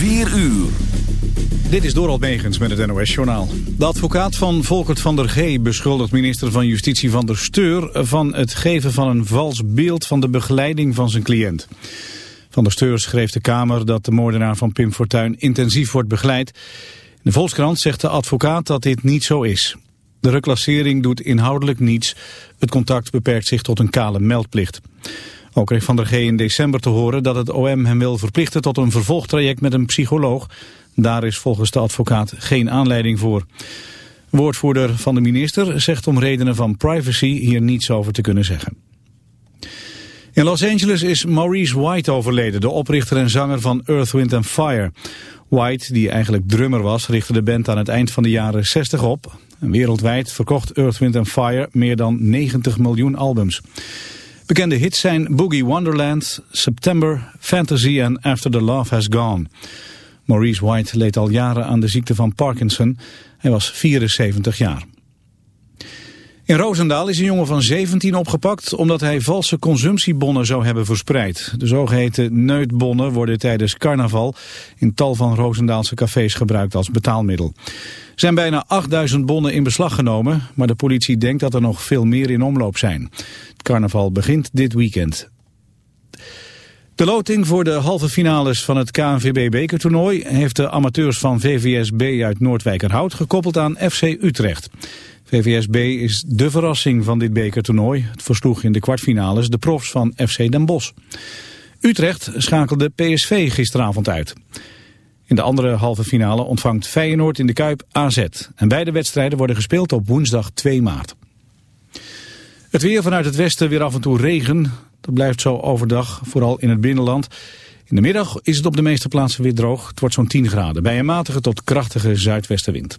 4 uur. Dit is Dorald Megens met het NOS-journaal. De advocaat van Volkert van der G. beschuldigt minister van Justitie van der Steur... van het geven van een vals beeld van de begeleiding van zijn cliënt. Van der Steur schreef de Kamer dat de moordenaar van Pim Fortuyn intensief wordt begeleid. De Volkskrant zegt de advocaat dat dit niet zo is. De reclassering doet inhoudelijk niets. Het contact beperkt zich tot een kale meldplicht. Ook kreeg Van der G in december te horen dat het OM hem wil verplichten tot een vervolgtraject met een psycholoog. Daar is volgens de advocaat geen aanleiding voor. Woordvoerder van de minister zegt om redenen van privacy hier niets over te kunnen zeggen. In Los Angeles is Maurice White overleden, de oprichter en zanger van Earth, Wind Fire. White, die eigenlijk drummer was, richtte de band aan het eind van de jaren 60 op. Wereldwijd verkocht Earth, Wind Fire meer dan 90 miljoen albums. Bekende hits zijn Boogie Wonderland, September, Fantasy en After the Love Has Gone. Maurice White leed al jaren aan de ziekte van Parkinson. Hij was 74 jaar. In Roosendaal is een jongen van 17 opgepakt omdat hij valse consumptiebonnen zou hebben verspreid. De zogeheten neutbonnen worden tijdens carnaval in tal van Roosendaalse cafés gebruikt als betaalmiddel. Er zijn bijna 8000 bonnen in beslag genomen, maar de politie denkt dat er nog veel meer in omloop zijn. Het carnaval begint dit weekend. De loting voor de halve finales van het KNVB-bekertoernooi heeft de amateurs van VVSB uit Noordwijkerhout gekoppeld aan FC Utrecht. VVSB is de verrassing van dit bekertoernooi. Het versloeg in de kwartfinales de profs van FC Den Bosch. Utrecht schakelde PSV gisteravond uit. In de andere halve finale ontvangt Feyenoord in de Kuip AZ. En beide wedstrijden worden gespeeld op woensdag 2 maart. Het weer vanuit het westen weer af en toe regen. Dat blijft zo overdag, vooral in het binnenland. In de middag is het op de meeste plaatsen weer droog. Het wordt zo'n 10 graden bij een matige tot krachtige zuidwestenwind.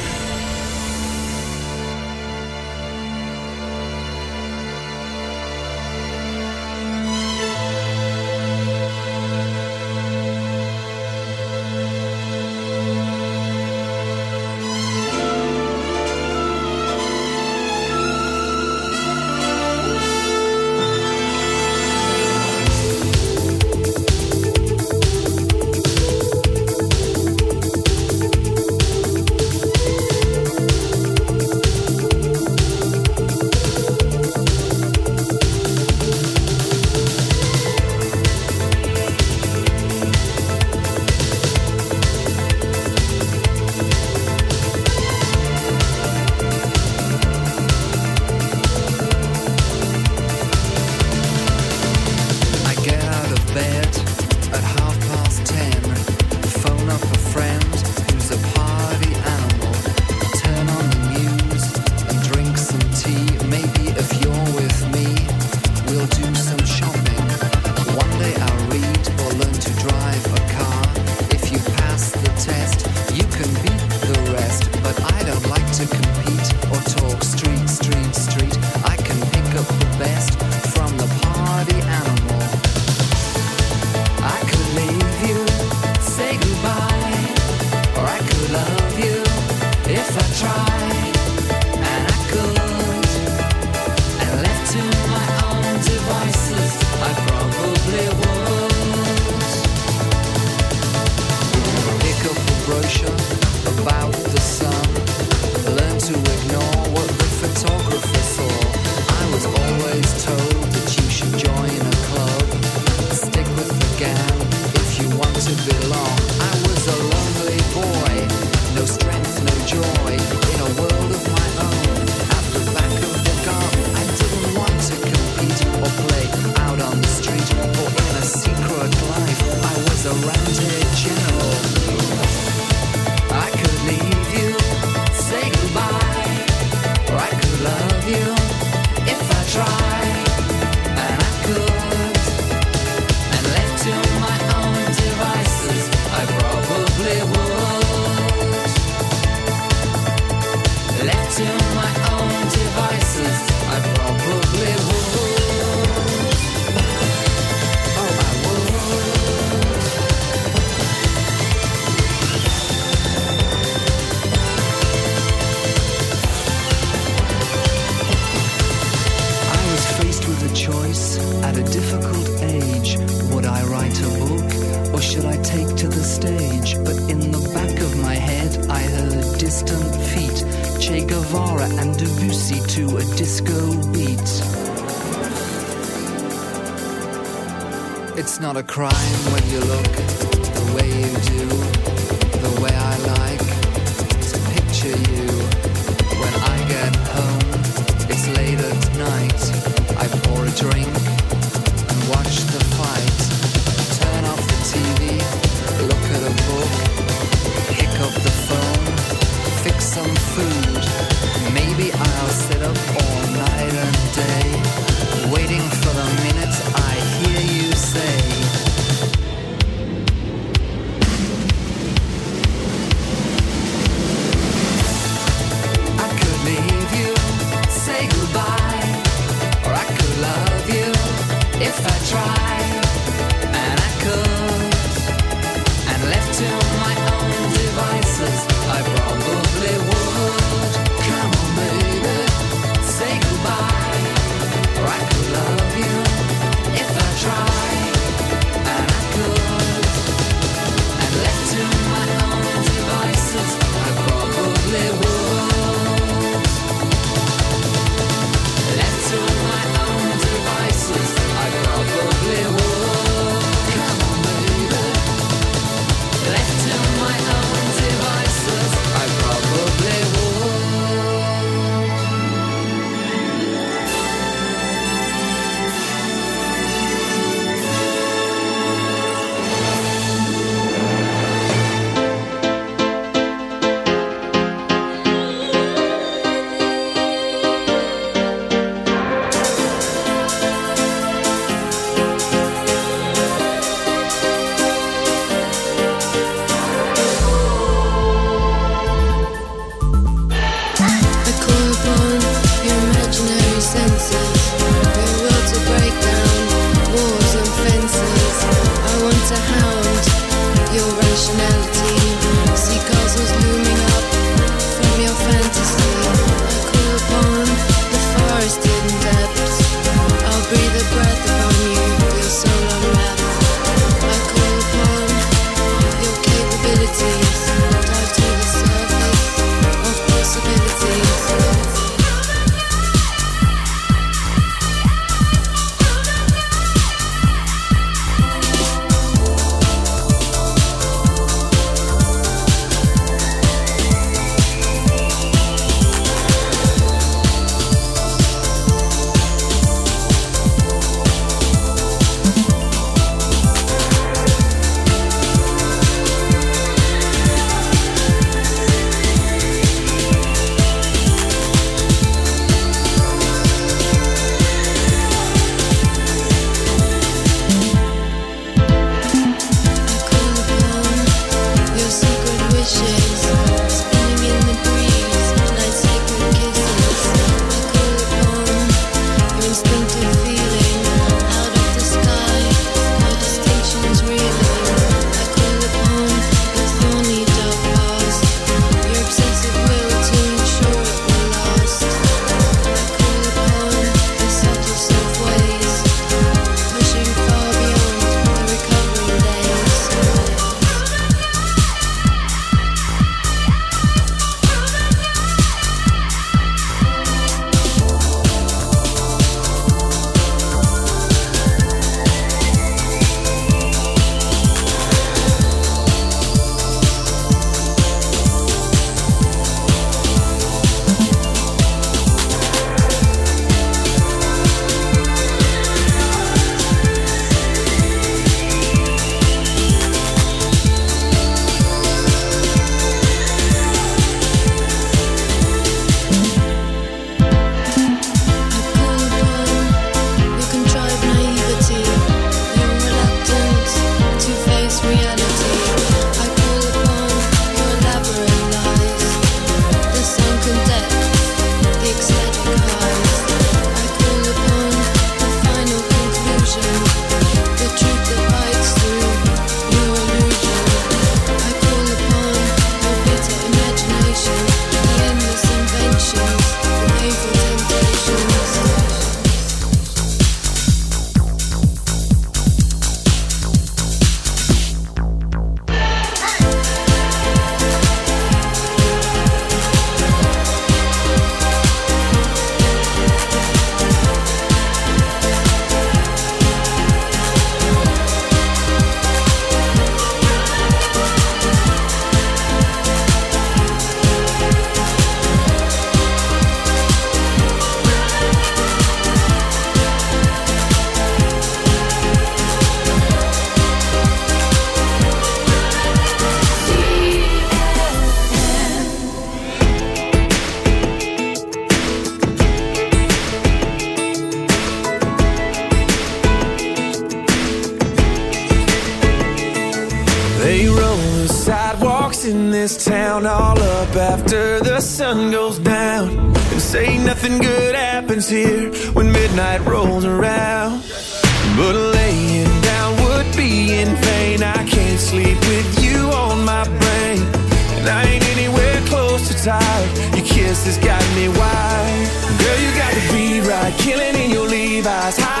Me wild. Girl, you got to be right. Killing in your Levi's. High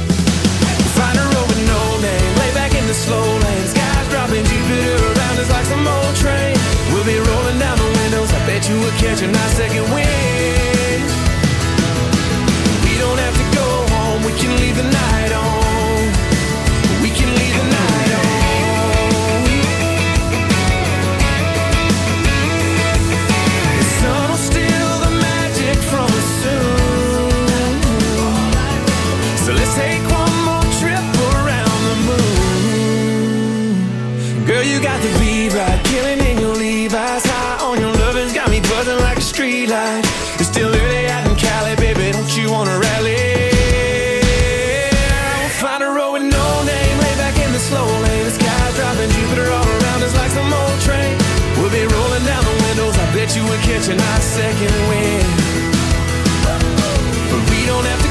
Jupiter around us like some old train. We'll be rolling down the windows. I bet you will catch a nice second wind. We don't have to go home. We can leave the night on. catching our second wind. But we don't have to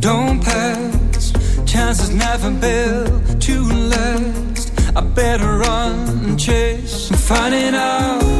don't pass. Chances never built to last. I better run and chase. I'm finding out.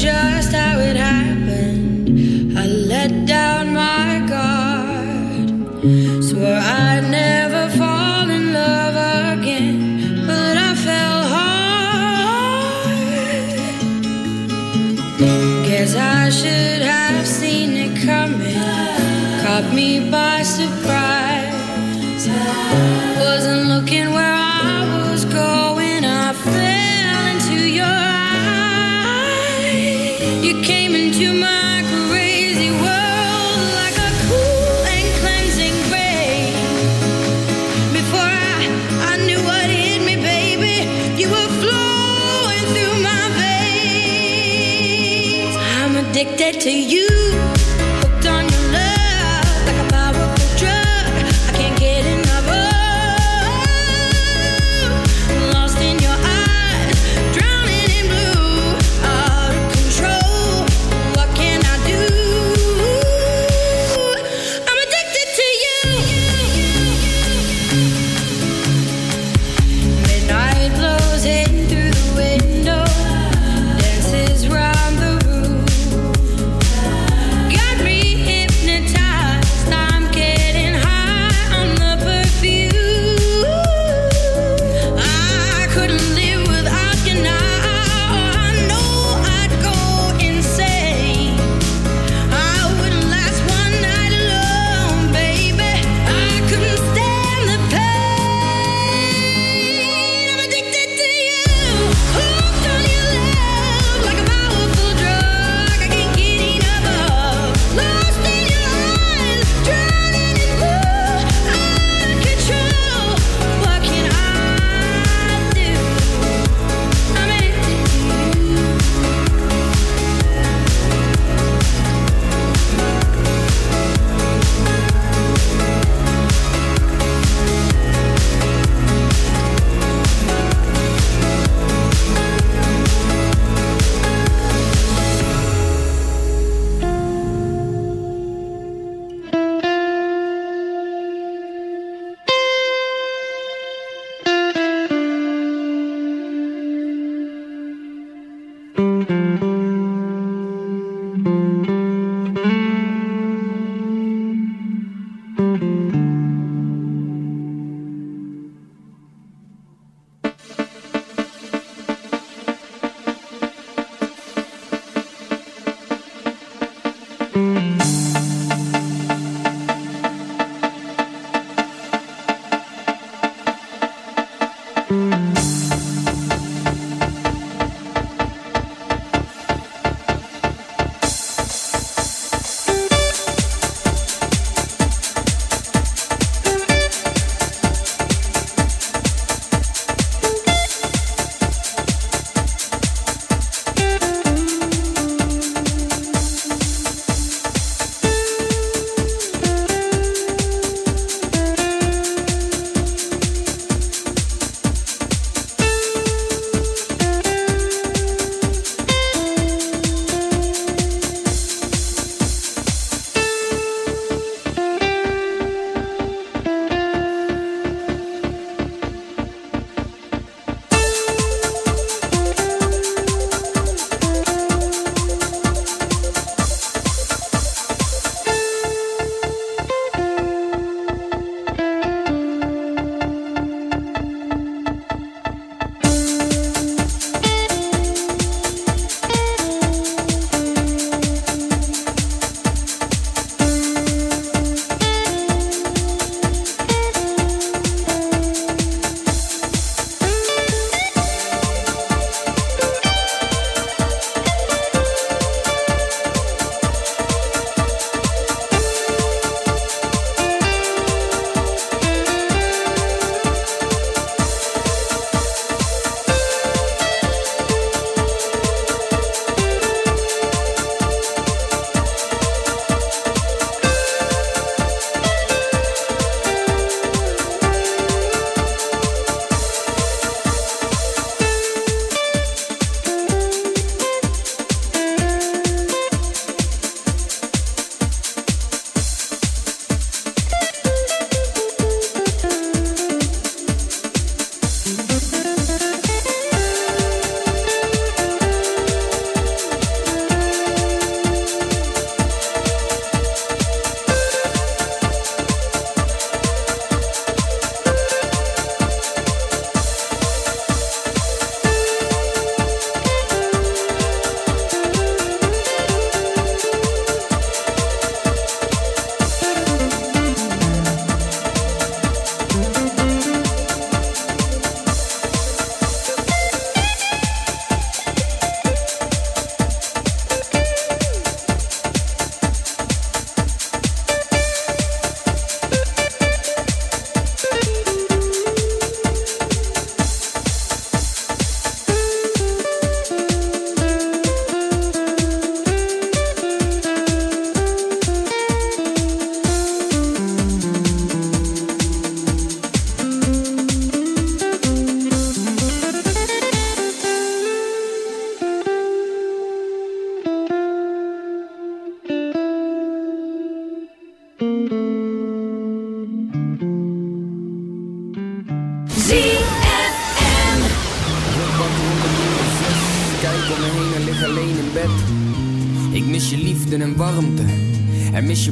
Just how it happened. I let down my guard, swore I'd never fall in love again, but I fell hard. Guess I should have seen it coming,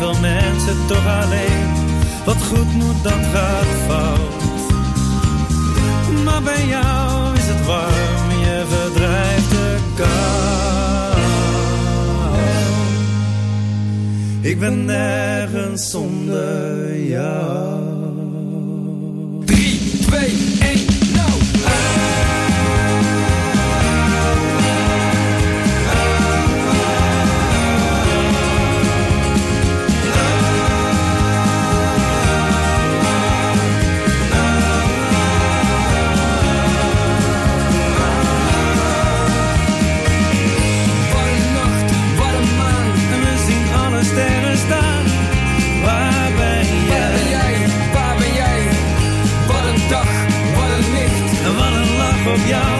veel mensen toch alleen. Wat goed moet, dat gaat fout. Maar bij jou is het warm, je verdrijft de kou. Ik ben nergens zonder jou. Jouw